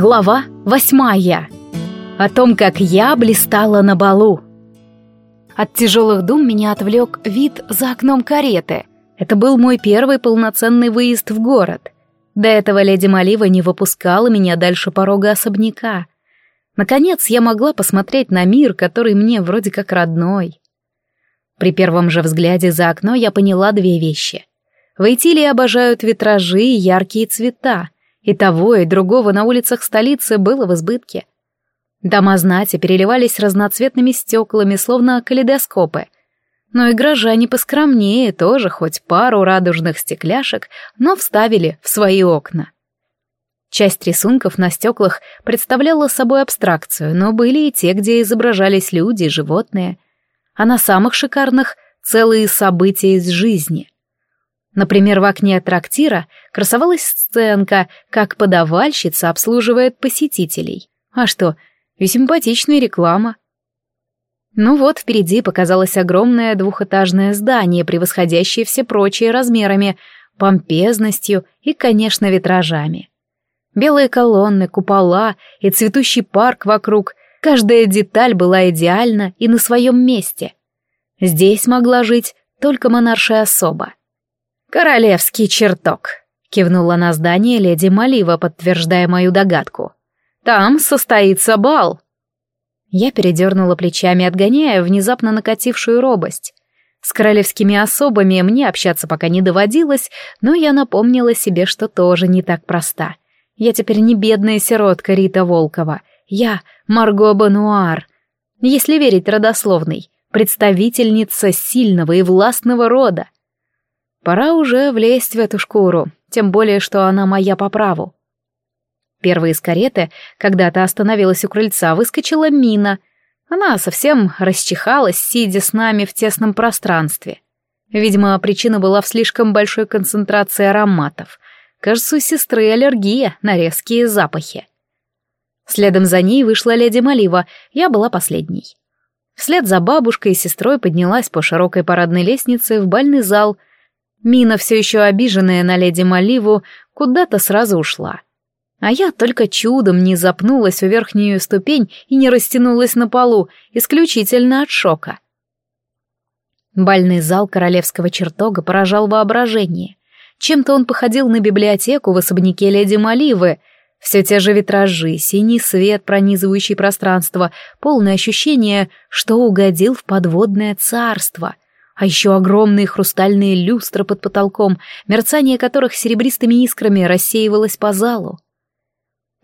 Глава восьмая. О том, как я блистала на балу. От тяжелых дум меня отвлек вид за окном кареты. Это был мой первый полноценный выезд в город. До этого леди Малива не выпускала меня дальше порога особняка. Наконец я могла посмотреть на мир, который мне вроде как родной. При первом же взгляде за окно я поняла две вещи. В Итилии обожают витражи и яркие цвета, и того, и другого на улицах столицы было в избытке. Дома знати переливались разноцветными стеклами, словно калейдоскопы. Но и горожане поскромнее тоже хоть пару радужных стекляшек, но вставили в свои окна. Часть рисунков на стеклах представляла собой абстракцию, но были и те, где изображались люди и животные — а на самых шикарных — целые события из жизни. Например, в окне трактира красовалась сценка, как подавальщица обслуживает посетителей. А что, и симпатичная реклама. Ну вот, впереди показалось огромное двухэтажное здание, превосходящее все прочие размерами, помпезностью и, конечно, витражами. Белые колонны, купола и цветущий парк вокруг Каждая деталь была идеальна и на своем месте. Здесь могла жить только монаршая особа. «Королевский чертог», — кивнула на здание леди Малива, подтверждая мою догадку. «Там состоится бал». Я передернула плечами, отгоняя внезапно накатившую робость. С королевскими особами мне общаться пока не доводилось, но я напомнила себе, что тоже не так проста. Я теперь не бедная сиротка Рита Волкова, я Марго Бануар, если верить родословной, представительница сильного и властного рода. Пора уже влезть в эту шкуру, тем более, что она моя по праву. Первая из кареты когда-то остановилась у крыльца, выскочила мина. Она совсем расчихалась, сидя с нами в тесном пространстве. Видимо, причина была в слишком большой концентрации ароматов. Кажется, у сестры аллергия на резкие запахи. Следом за ней вышла леди Малива, я была последней. Вслед за бабушкой и сестрой поднялась по широкой парадной лестнице в бальный зал. Мина, все еще обиженная на леди Маливу, куда-то сразу ушла. А я только чудом не запнулась у верхнюю ступень и не растянулась на полу, исключительно от шока. Бальный зал королевского чертога поражал воображение. Чем-то он походил на библиотеку в особняке леди Маливы — все те же витражи, синий свет, пронизывающий пространство, полное ощущение, что угодил в подводное царство. А еще огромные хрустальные люстры под потолком, мерцание которых серебристыми искрами рассеивалось по залу.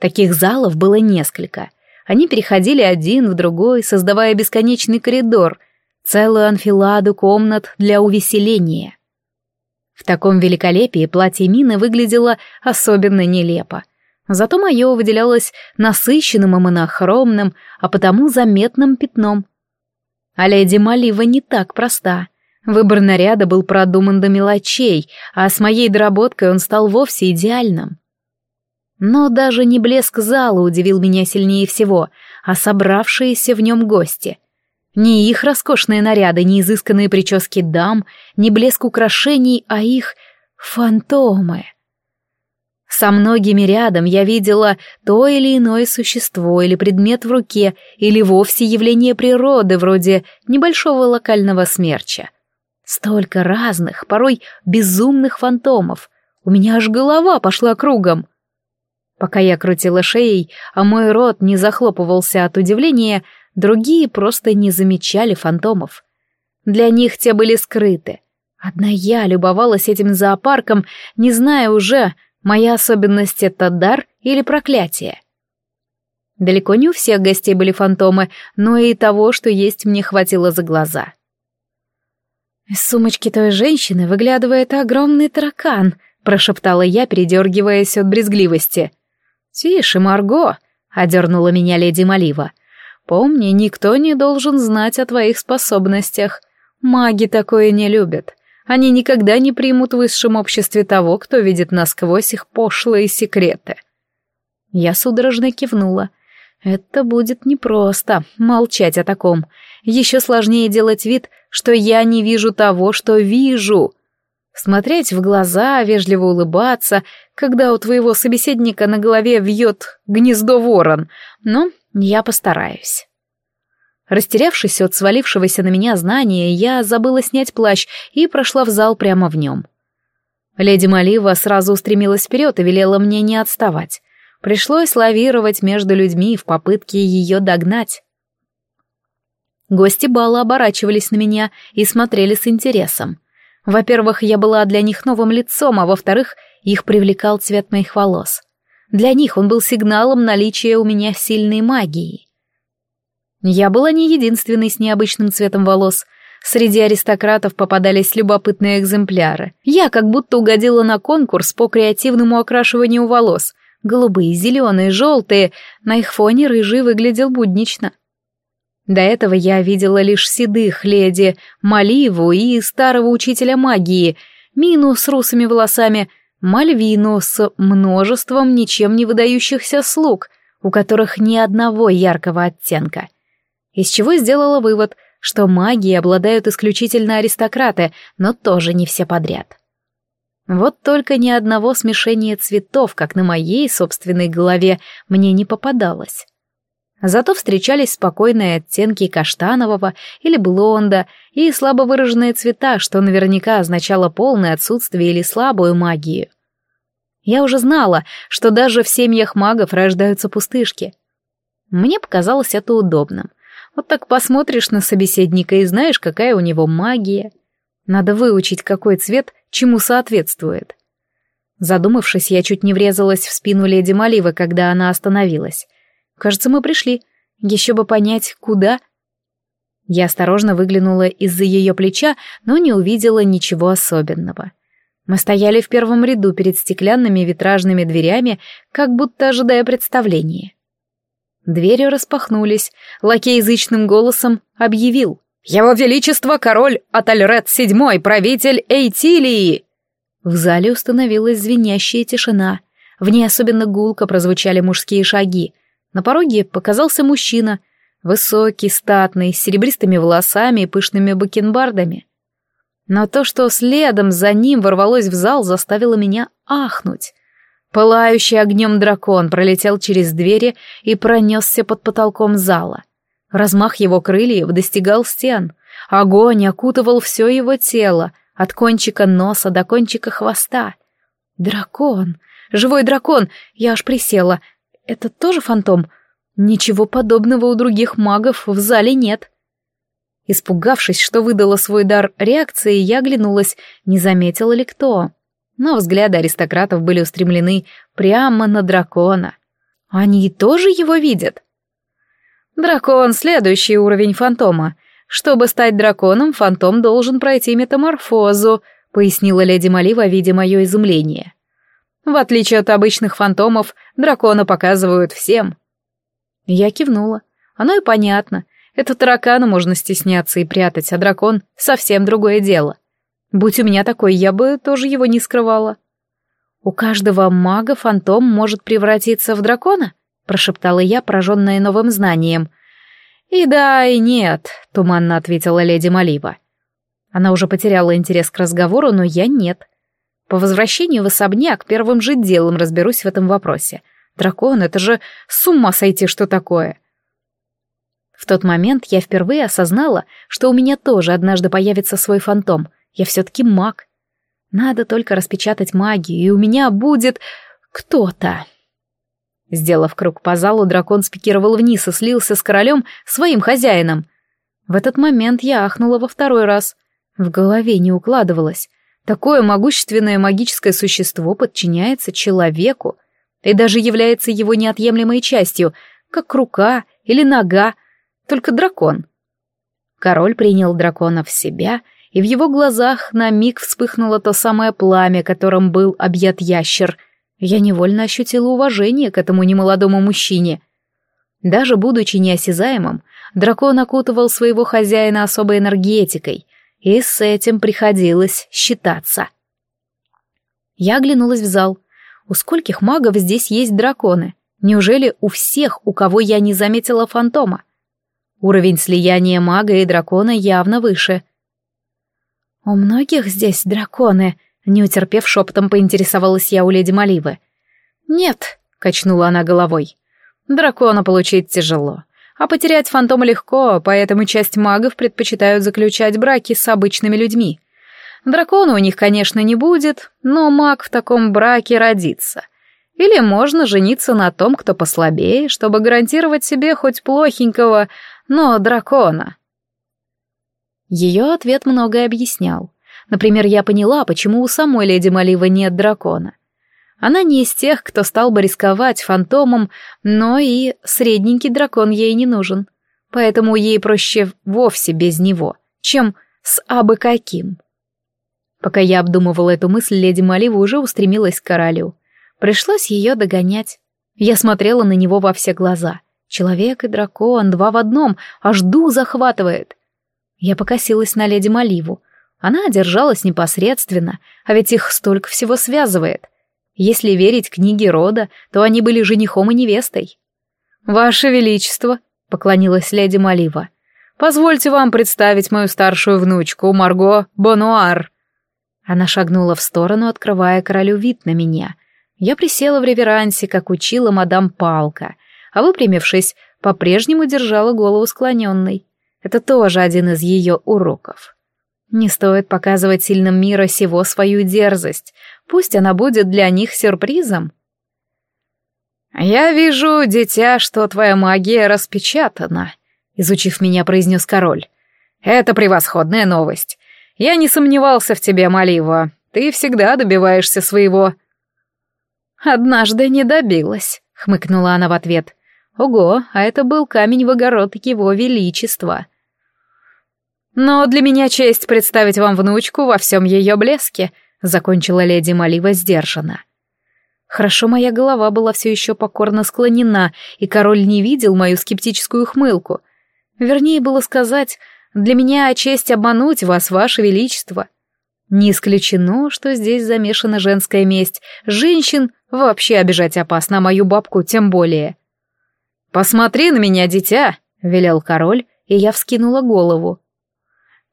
Таких залов было несколько. Они переходили один в другой, создавая бесконечный коридор, целую анфиладу комнат для увеселения. В таком великолепии платье Мины выглядело особенно нелепо — Зато мое выделялось насыщенным и монохромным, а потому заметным пятном. А леди Малива не так проста. Выбор наряда был продуман до мелочей, а с моей доработкой он стал вовсе идеальным. Но даже не блеск зала удивил меня сильнее всего, а собравшиеся в нем гости. Не их роскошные наряды, не изысканные прически дам, не блеск украшений, а их фантомы. Со многими рядом я видела то или иное существо или предмет в руке, или вовсе явление природы, вроде небольшого локального смерча. Столько разных, порой безумных фантомов. У меня аж голова пошла кругом. Пока я крутила шеей, а мой рот не захлопывался от удивления, другие просто не замечали фантомов. Для них те были скрыты. Одна я любовалась этим зоопарком, не зная уже, Моя особенность — это дар или проклятие? Далеко не у всех гостей были фантомы, но и того, что есть, мне хватило за глаза. «Из сумочки той женщины выглядывает огромный таракан», — прошептала я, передергиваясь от брезгливости. «Тише, Марго», — одернула меня леди Малива. «Помни, никто не должен знать о твоих способностях. Маги такое не любят. Они никогда не примут в высшем обществе того, кто видит насквозь их пошлые секреты. Я судорожно кивнула. Это будет непросто, молчать о таком. Еще сложнее делать вид, что я не вижу того, что вижу. Смотреть в глаза, вежливо улыбаться, когда у твоего собеседника на голове вьет гнездо ворон. Но я постараюсь. Растерявшись от свалившегося на меня знания, я забыла снять плащ и прошла в зал прямо в нем. Леди Малива сразу устремилась вперед и велела мне не отставать. Пришлось лавировать между людьми в попытке ее догнать. Гости бала оборачивались на меня и смотрели с интересом. Во-первых, я была для них новым лицом, а во-вторых, их привлекал цвет моих волос. Для них он был сигналом наличия у меня сильной магии. Я была не единственной с необычным цветом волос. Среди аристократов попадались любопытные экземпляры. Я как будто угодила на конкурс по креативному окрашиванию волос. Голубые, зеленые, желтые. На их фоне рыжий выглядел буднично. До этого я видела лишь седых леди, Маливу и старого учителя магии, Мину с русыми волосами, Мальвину с множеством ничем не выдающихся слуг, у которых ни одного яркого оттенка. Из чего сделала вывод, что магией обладают исключительно аристократы, но тоже не все подряд. Вот только ни одного смешения цветов, как на моей собственной голове, мне не попадалось. Зато встречались спокойные оттенки каштанового или блонда и слабо выраженные цвета, что наверняка означало полное отсутствие или слабую магию. Я уже знала, что даже в семьях магов рождаются пустышки. Мне показалось это удобным. Вот так посмотришь на собеседника и знаешь, какая у него магия. Надо выучить, какой цвет чему соответствует. Задумавшись, я чуть не врезалась в спину леди Маливы, когда она остановилась. Кажется, мы пришли. Еще бы понять, куда. Я осторожно выглянула из-за ее плеча, но не увидела ничего особенного. Мы стояли в первом ряду перед стеклянными витражными дверями, как будто ожидая представления. Двери распахнулись, лакей язычным голосом объявил. «Его Величество король Атальред VII, правитель Эйтилии!» В зале установилась звенящая тишина. В ней особенно гулко прозвучали мужские шаги — на пороге показался мужчина, высокий, статный, с серебристыми волосами и пышными бакенбардами. Но то, что следом за ним ворвалось в зал, заставило меня ахнуть. Пылающий огнем дракон пролетел через двери и пронесся под потолком зала. Размах его крыльев достигал стен. Огонь окутывал все его тело, от кончика носа до кончика хвоста. Дракон! Живой дракон! Я аж присела — это тоже фантом? Ничего подобного у других магов в зале нет. Испугавшись, что выдала свой дар реакции, я оглянулась, не заметила ли кто. Но взгляды аристократов были устремлены прямо на дракона. Они тоже его видят? Дракон — следующий уровень фантома. Чтобы стать драконом, фантом должен пройти метаморфозу, пояснила леди Малива, видя мое изумление. В отличие от обычных фантомов, дракона показывают всем. Я кивнула. Оно и понятно. Это таракана можно стесняться и прятать, а дракон — совсем другое дело. Будь у меня такой, я бы тоже его не скрывала. «У каждого мага фантом может превратиться в дракона?» — прошептала я, пораженная новым знанием. «И да, и нет», — туманно ответила леди Малива. Она уже потеряла интерес к разговору, но я нет. По возвращению в особняк первым же делом разберусь в этом вопросе. Дракон — это же с ума сойти, что такое. В тот момент я впервые осознала, что у меня тоже однажды появится свой фантом. Я все-таки маг. Надо только распечатать магию, и у меня будет кто-то. Сделав круг по залу, дракон спикировал вниз и слился с королем, своим хозяином. В этот момент я ахнула во второй раз. В голове не укладывалось. Такое могущественное магическое существо подчиняется человеку и даже является его неотъемлемой частью, как рука или нога, только дракон. Король принял дракона в себя, и в его глазах на миг вспыхнуло то самое пламя, которым был объят ящер. Я невольно ощутила уважение к этому немолодому мужчине. Даже будучи неосязаемым, дракон окутывал своего хозяина особой энергетикой, и с этим приходилось считаться. Я оглянулась в зал. У скольких магов здесь есть драконы? Неужели у всех, у кого я не заметила фантома? Уровень слияния мага и дракона явно выше. «У многих здесь драконы», — не утерпев шепотом поинтересовалась я у леди Маливы. «Нет», — качнула она головой. «Дракона получить тяжело. А потерять фантома легко, поэтому часть магов предпочитают заключать браки с обычными людьми. Дракона у них, конечно, не будет, но маг в таком браке родится. Или можно жениться на том, кто послабее, чтобы гарантировать себе хоть плохенького, но дракона. Ее ответ многое объяснял. Например, я поняла, почему у самой леди Малива нет дракона. Она не из тех, кто стал бы рисковать фантомом, но и средненький дракон ей не нужен. Поэтому ей проще вовсе без него, чем с абы каким. Пока я обдумывала эту мысль, леди Малива уже устремилась к королю. Пришлось ее догонять. Я смотрела на него во все глаза. Человек и дракон, два в одном, аж ду захватывает. Я покосилась на леди Маливу. Она держалась непосредственно, а ведь их столько всего связывает. Если верить книге рода, то они были женихом и невестой. «Ваше Величество», — поклонилась леди Малива, — «позвольте вам представить мою старшую внучку, Марго Бонуар». Она шагнула в сторону, открывая королю вид на меня. Я присела в реверансе, как учила мадам Палка, а выпрямившись, по-прежнему держала голову склоненной. Это тоже один из ее уроков. Не стоит показывать сильным мира сего свою дерзость, пусть она будет для них сюрпризом. «Я вижу, дитя, что твоя магия распечатана», — изучив меня, произнес король. «Это превосходная новость. Я не сомневался в тебе, Малива. Ты всегда добиваешься своего». «Однажды не добилась», — хмыкнула она в ответ. «Ого, а это был камень в огород его величества». «Но для меня честь представить вам внучку во всем ее блеске», — закончила леди Малива сдержанно. Хорошо моя голова была все еще покорно склонена, и король не видел мою скептическую хмылку. Вернее, было сказать, для меня честь обмануть вас, ваше величество. Не исключено, что здесь замешана женская месть. Женщин вообще обижать опасно, а мою бабку тем более. «Посмотри на меня, дитя!» — велел король, и я вскинула голову.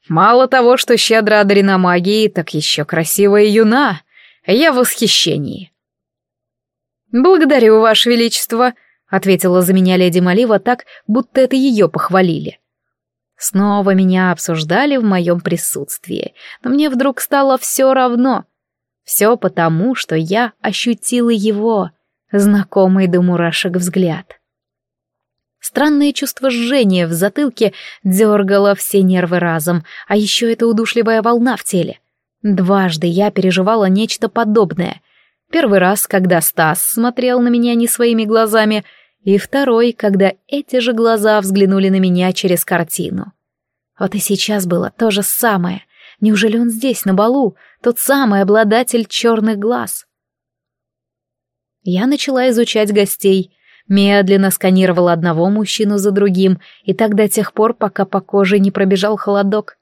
«Мало того, что щедро одарена магией, так еще красивая юна. Я в восхищении». «Благодарю, Ваше Величество», — ответила за меня леди Малива так, будто это ее похвалили. Снова меня обсуждали в моем присутствии, но мне вдруг стало все равно. Все потому, что я ощутила его, знакомый до мурашек взгляд. Странное чувство жжения в затылке дергало все нервы разом, а еще эта удушливая волна в теле. Дважды я переживала нечто подобное. Первый раз, когда Стас смотрел на меня не своими глазами — и второй, когда эти же глаза взглянули на меня через картину. Вот и сейчас было то же самое. Неужели он здесь, на балу, тот самый обладатель черных глаз? Я начала изучать гостей, медленно сканировала одного мужчину за другим, и так до тех пор, пока по коже не пробежал холодок.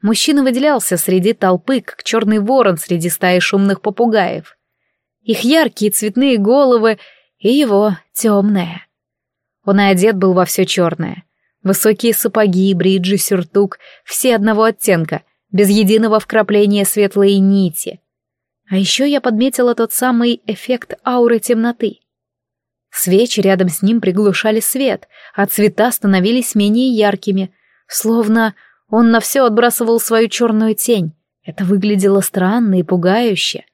Мужчина выделялся среди толпы, как черный ворон среди стаи шумных попугаев. Их яркие цветные головы и его темное. Он и одет был во все черное. Высокие сапоги, бриджи, сюртук, все одного оттенка, без единого вкрапления светлой нити. А еще я подметила тот самый эффект ауры темноты. Свечи рядом с ним приглушали свет, а цвета становились менее яркими, словно он на все отбрасывал свою черную тень. Это выглядело странно и пугающе.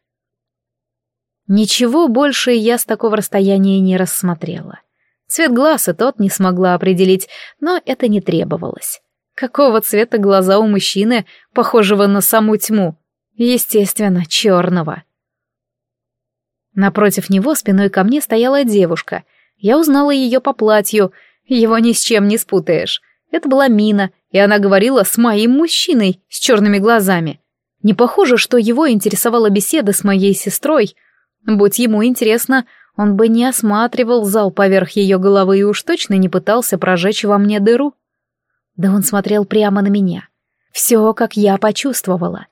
Ничего больше я с такого расстояния не рассмотрела. Цвет глаз и тот не смогла определить, но это не требовалось. Какого цвета глаза у мужчины, похожего на саму тьму? Естественно, черного. Напротив него спиной ко мне стояла девушка. Я узнала ее по платью, его ни с чем не спутаешь. Это была Мина, и она говорила с моим мужчиной с черными глазами. Не похоже, что его интересовала беседа с моей сестрой, Будь ему интересно, он бы не осматривал зал поверх ее головы и уж точно не пытался прожечь во мне дыру. Да он смотрел прямо на меня. Все, как я почувствовала.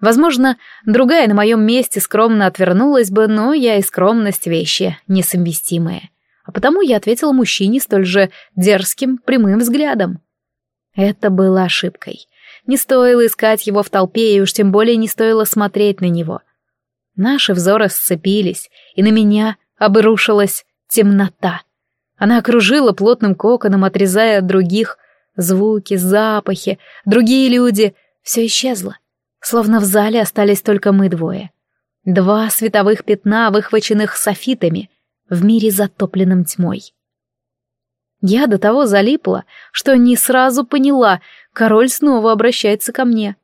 Возможно, другая на моем месте скромно отвернулась бы, но я и скромность вещи несовместимые. А потому я ответила мужчине столь же дерзким, прямым взглядом. Это было ошибкой. Не стоило искать его в толпе, и уж тем более не стоило смотреть на него. Наши взоры сцепились, и на меня обрушилась темнота. Она окружила плотным коконом, отрезая от других звуки, запахи, другие люди. Все исчезло. Словно в зале остались только мы двое. Два световых пятна, выхваченных софитами, в мире затопленном тьмой. Я до того залипла, что не сразу поняла, король снова обращается ко мне.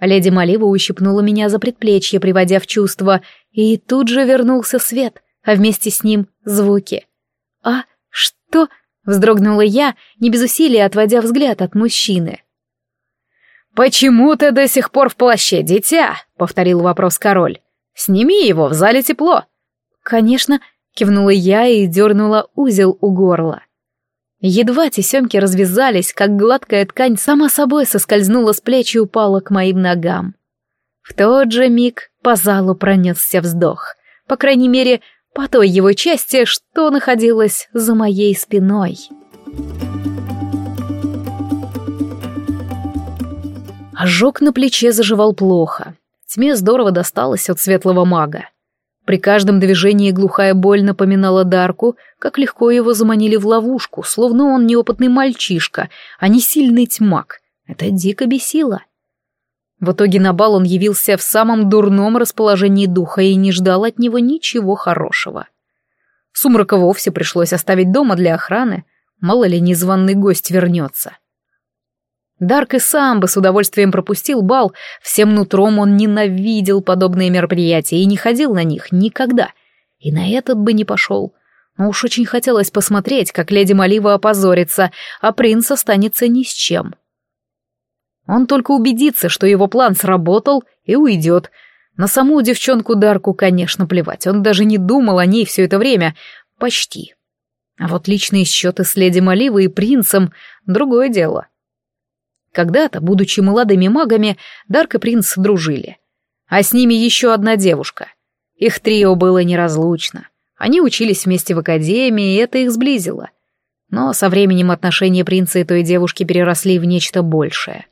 Леди Малива ущипнула меня за предплечье, приводя в чувство, и тут же вернулся свет, а вместе с ним звуки. «А что?» — вздрогнула я, не без усилия отводя взгляд от мужчины. «Почему ты до сих пор в плаще, дитя?» — повторил вопрос король. «Сними его, в зале тепло». «Конечно», — кивнула я и дернула узел у горла. Едва тесемки развязались, как гладкая ткань сама собой соскользнула с плеч и упала к моим ногам. В тот же миг по залу пронесся вздох. По крайней мере, по той его части, что находилась за моей спиной. Ожог на плече заживал плохо. Тьме здорово досталось от светлого мага. При каждом движении глухая боль напоминала Дарку, как легко его заманили в ловушку, словно он неопытный мальчишка, а не сильный тьмак. Это дико бесило. В итоге на бал он явился в самом дурном расположении духа и не ждал от него ничего хорошего. Сумрака вовсе пришлось оставить дома для охраны, мало ли незваный гость вернется. Дарк и сам бы с удовольствием пропустил бал, всем нутром он ненавидел подобные мероприятия и не ходил на них никогда. И на этот бы не пошел. Но уж очень хотелось посмотреть, как леди Малива опозорится, а принц останется ни с чем. Он только убедится, что его план сработал, и уйдет. На саму девчонку Дарку, конечно, плевать, он даже не думал о ней все это время. Почти. А вот личные счеты с леди Маливой и принцем — другое дело. Когда-то, будучи молодыми магами, Дарк и принц дружили. А с ними еще одна девушка. Их трио было неразлучно. Они учились вместе в академии, и это их сблизило. Но со временем отношения принца и той девушки переросли в нечто большее.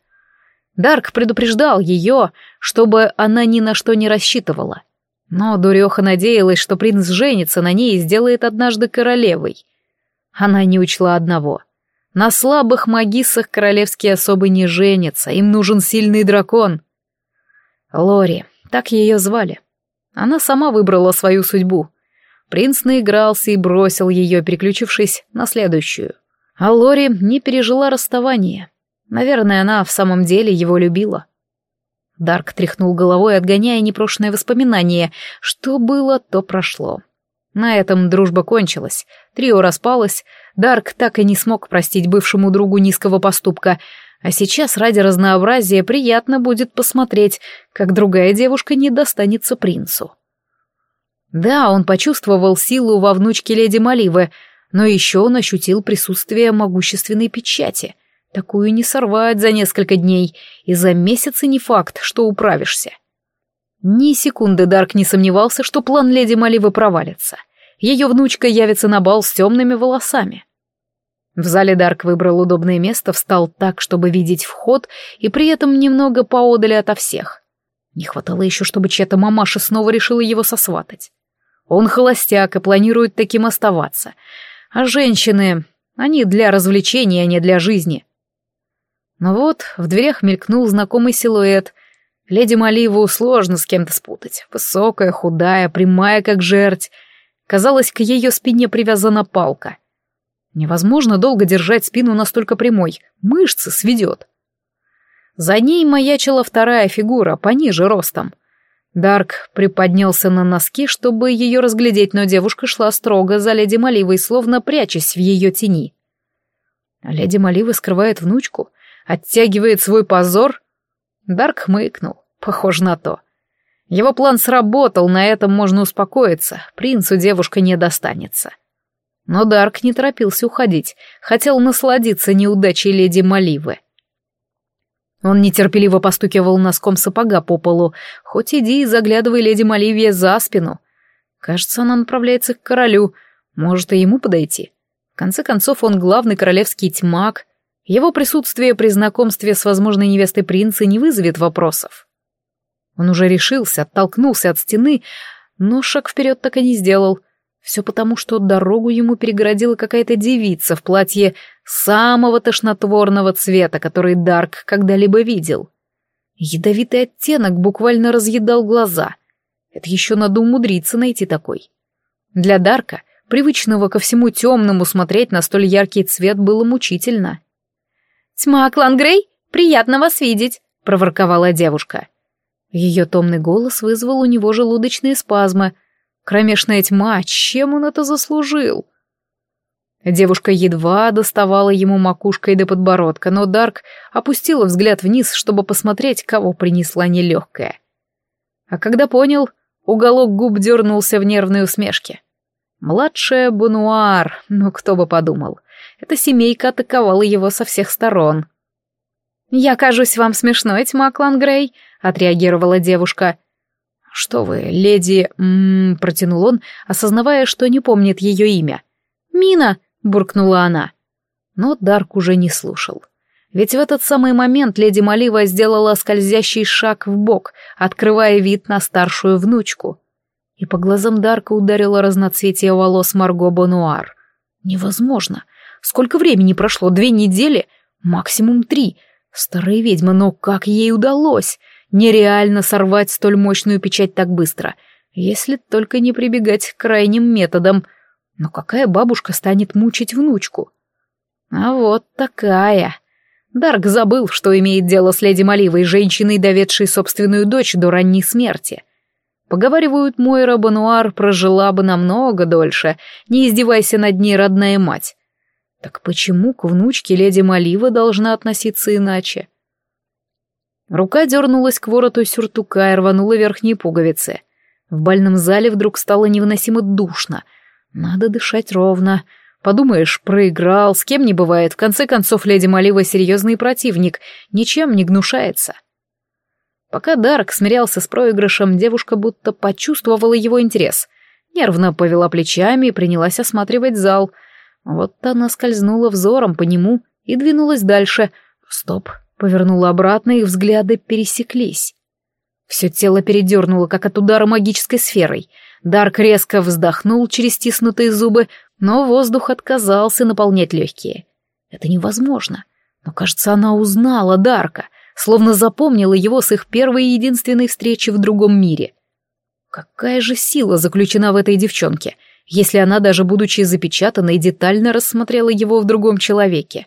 Дарк предупреждал ее, чтобы она ни на что не рассчитывала. Но дуреха надеялась, что принц женится на ней и сделает однажды королевой. Она не учла одного — на слабых магиссах королевские особы не женятся, им нужен сильный дракон. Лори, так ее звали. Она сама выбрала свою судьбу. Принц наигрался и бросил ее, переключившись на следующую. А Лори не пережила расставание. Наверное, она в самом деле его любила. Дарк тряхнул головой, отгоняя непрошенное воспоминание. Что было, то прошло. На этом дружба кончилась, трио распалось, Дарк так и не смог простить бывшему другу низкого поступка, а сейчас ради разнообразия приятно будет посмотреть, как другая девушка не достанется принцу. Да, он почувствовал силу во внучке леди Маливы, но еще он ощутил присутствие могущественной печати. Такую не сорвать за несколько дней, и за месяцы не факт, что управишься. Ни секунды Дарк не сомневался, что план леди Маливы провалится. Ее внучка явится на бал с темными волосами. В зале Дарк выбрал удобное место, встал так, чтобы видеть вход, и при этом немного поодали ото всех. Не хватало еще, чтобы чья-то мамаша снова решила его сосватать. Он холостяк и планирует таким оставаться. А женщины, они для развлечения, а не для жизни. Но вот в дверях мелькнул знакомый силуэт — Леди Маливу сложно с кем-то спутать. Высокая, худая, прямая, как жерть. Казалось, к ее спине привязана палка. Невозможно долго держать спину настолько прямой. Мышцы сведет. За ней маячила вторая фигура, пониже ростом. Дарк приподнялся на носки, чтобы ее разглядеть, но девушка шла строго за леди Маливой, словно прячась в ее тени. Леди Малива скрывает внучку, оттягивает свой позор — Дарк хмыкнул. Похоже на то. Его план сработал, на этом можно успокоиться. Принцу девушка не достанется. Но Дарк не торопился уходить, хотел насладиться неудачей леди Маливы. Он нетерпеливо постукивал носком сапога по полу, хоть иди и заглядывай леди Маливия за спину. Кажется, она направляется к королю, может и ему подойти. В конце концов, он главный королевский тьмак, Его присутствие при знакомстве с возможной невестой принца не вызовет вопросов. Он уже решился, оттолкнулся от стены, но шаг вперед так и не сделал. Все потому, что дорогу ему перегородила какая-то девица в платье самого тошнотворного цвета, который Дарк когда-либо видел. Ядовитый оттенок буквально разъедал глаза. Это еще надо умудриться найти такой. Для Дарка, привычного ко всему темному, смотреть на столь яркий цвет было мучительно. «Тьма Клангрей, приятно вас видеть», — проворковала девушка. Ее томный голос вызвал у него желудочные спазмы. Кромешная тьма, чем он это заслужил? Девушка едва доставала ему макушкой до подбородка, но Дарк опустила взгляд вниз, чтобы посмотреть, кого принесла нелегкая. А когда понял, уголок губ дернулся в нервной усмешке. Младшая Бунуар, ну кто бы подумал. Эта семейка атаковала его со всех сторон. «Я кажусь вам смешной, тьма Клангрей», — отреагировала девушка. «Что вы, леди...» м -м -м, протянул он, осознавая, что не помнит ее имя. «Мина!» — буркнула она. Но Дарк уже не слушал. Ведь в этот самый момент леди Малива сделала скользящий шаг в бок, открывая вид на старшую внучку. И по глазам Дарка ударило разноцветие волос Марго Бонуар. Невозможно. Сколько времени прошло? Две недели? Максимум три. Старая ведьма, но как ей удалось? Нереально сорвать столь мощную печать так быстро, если только не прибегать к крайним методам. Но какая бабушка станет мучить внучку? А вот такая. Дарк забыл, что имеет дело с леди Маливой, женщиной, доведшей собственную дочь до ранней смерти. Поговаривают, Мойра Бануар прожила бы намного дольше, не издевайся над ней, родная мать. Так почему к внучке леди Малива должна относиться иначе? Рука дернулась к вороту сюртука и рванула верхние пуговицы. В бальном зале вдруг стало невыносимо душно. Надо дышать ровно. Подумаешь, проиграл, с кем не бывает. В конце концов, леди Малива серьезный противник, ничем не гнушается. Пока Дарк смирялся с проигрышем, девушка будто почувствовала его интерес. Нервно повела плечами и принялась осматривать зал — вот она скользнула взором по нему и двинулась дальше. Стоп, повернула обратно, и взгляды пересеклись. Все тело передернуло, как от удара магической сферой. Дарк резко вздохнул через стиснутые зубы, но воздух отказался наполнять легкие. Это невозможно. Но, кажется, она узнала Дарка, словно запомнила его с их первой и единственной встречи в другом мире. Какая же сила заключена в этой девчонке — если она, даже будучи запечатанной, детально рассмотрела его в другом человеке.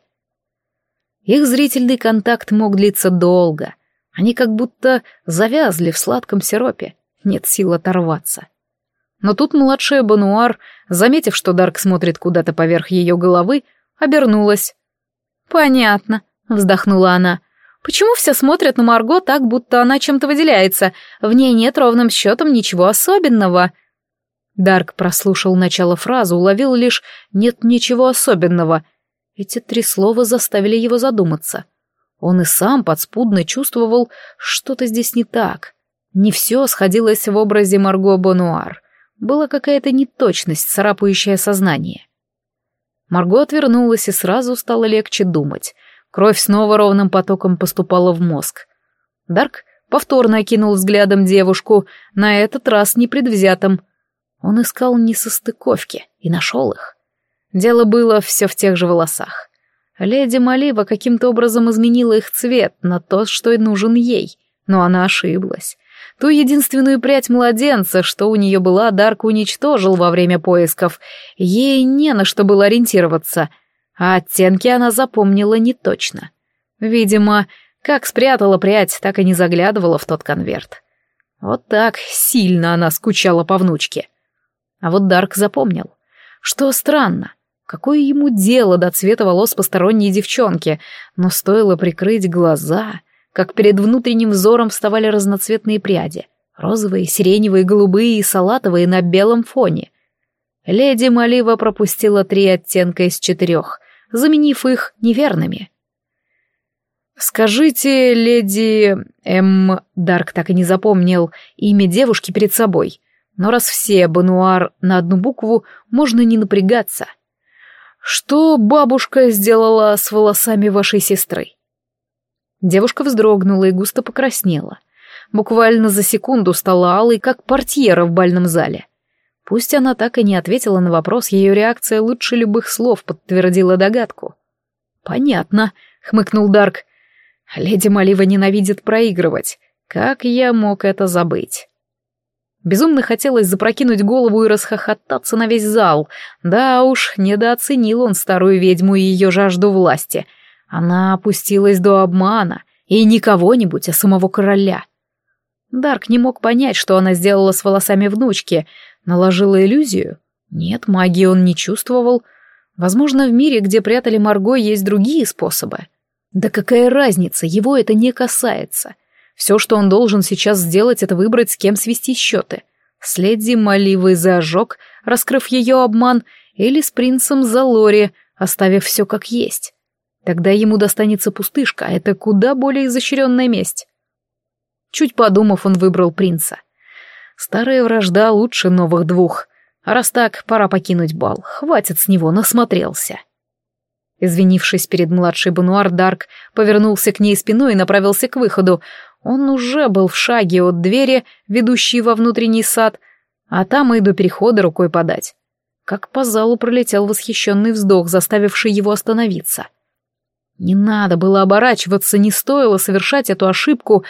Их зрительный контакт мог длиться долго. Они как будто завязли в сладком сиропе. Нет сил оторваться. Но тут младшая Бануар, заметив, что Дарк смотрит куда-то поверх ее головы, обернулась. «Понятно», — вздохнула она. «Почему все смотрят на Марго так, будто она чем-то выделяется? В ней нет ровным счетом ничего особенного». Дарк прослушал начало фразы, уловил лишь «нет ничего особенного». Эти три слова заставили его задуматься. Он и сам подспудно чувствовал, что-то здесь не так. Не все сходилось в образе Марго Бонуар. Была какая-то неточность, царапающая сознание. Марго отвернулась, и сразу стало легче думать. Кровь снова ровным потоком поступала в мозг. Дарк повторно окинул взглядом девушку, на этот раз непредвзятым — он искал несостыковки и нашел их. Дело было все в тех же волосах. Леди Малива каким-то образом изменила их цвет на то, что и нужен ей, но она ошиблась. Ту единственную прядь младенца, что у нее была, Дарк уничтожил во время поисков. Ей не на что было ориентироваться, а оттенки она запомнила не точно. Видимо, как спрятала прядь, так и не заглядывала в тот конверт. Вот так сильно она скучала по внучке. А вот Дарк запомнил. Что странно, какое ему дело до цвета волос посторонней девчонки, но стоило прикрыть глаза, как перед внутренним взором вставали разноцветные пряди. Розовые, сиреневые, голубые и салатовые на белом фоне. Леди Малива пропустила три оттенка из четырех, заменив их неверными. «Скажите, леди...» М. Дарк так и не запомнил имя девушки перед собой — но раз все Бануар на одну букву, можно не напрягаться. Что бабушка сделала с волосами вашей сестры? Девушка вздрогнула и густо покраснела. Буквально за секунду стала алой, как портьера в бальном зале. Пусть она так и не ответила на вопрос, ее реакция лучше любых слов подтвердила догадку. «Понятно», — хмыкнул Дарк. «Леди Малива ненавидит проигрывать. Как я мог это забыть?» Безумно хотелось запрокинуть голову и расхохотаться на весь зал. Да уж, недооценил он старую ведьму и ее жажду власти. Она опустилась до обмана, и не кого-нибудь, а самого короля. Дарк не мог понять, что она сделала с волосами внучки. Наложила иллюзию? Нет, магии он не чувствовал. Возможно, в мире, где прятали Марго, есть другие способы. Да какая разница, его это не касается. Все, что он должен сейчас сделать, это выбрать, с кем свести счеты. С леди Маливой за ожог, раскрыв ее обман, или с принцем за Лори, оставив все как есть. Тогда ему достанется пустышка, а это куда более изощренная месть. Чуть подумав, он выбрал принца. Старая вражда лучше новых двух. А раз так, пора покинуть бал. Хватит с него, насмотрелся. Извинившись перед младшей Бануар, Дарк повернулся к ней спиной и направился к выходу. Он уже был в шаге от двери, ведущей во внутренний сад, а там и до перехода рукой подать. Как по залу пролетел восхищенный вздох, заставивший его остановиться. Не надо было оборачиваться, не стоило совершать эту ошибку.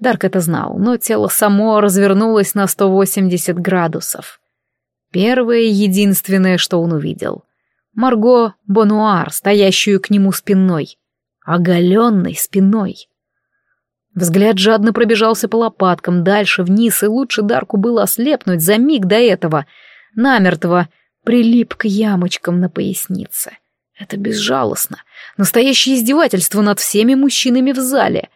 Дарк это знал, но тело само развернулось на 180 градусов. Первое единственное, что он увидел. Марго Бонуар, стоящую к нему спиной. Оголенной спиной. Взгляд жадно пробежался по лопаткам, дальше вниз, и лучше Дарку было ослепнуть за миг до этого. Намертво прилип к ямочкам на пояснице. Это безжалостно. Настоящее издевательство над всеми мужчинами в зале.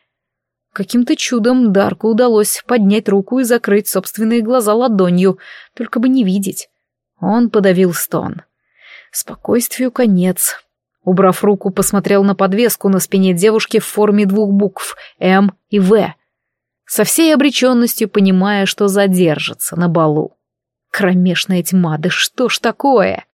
Каким-то чудом Дарку удалось поднять руку и закрыть собственные глаза ладонью, только бы не видеть. Он подавил стон. Спокойствию конец. Убрав руку, посмотрел на подвеску на спине девушки в форме двух букв «М» и «В», со всей обреченностью понимая, что задержится на балу. Кромешная тьма, да что ж такое?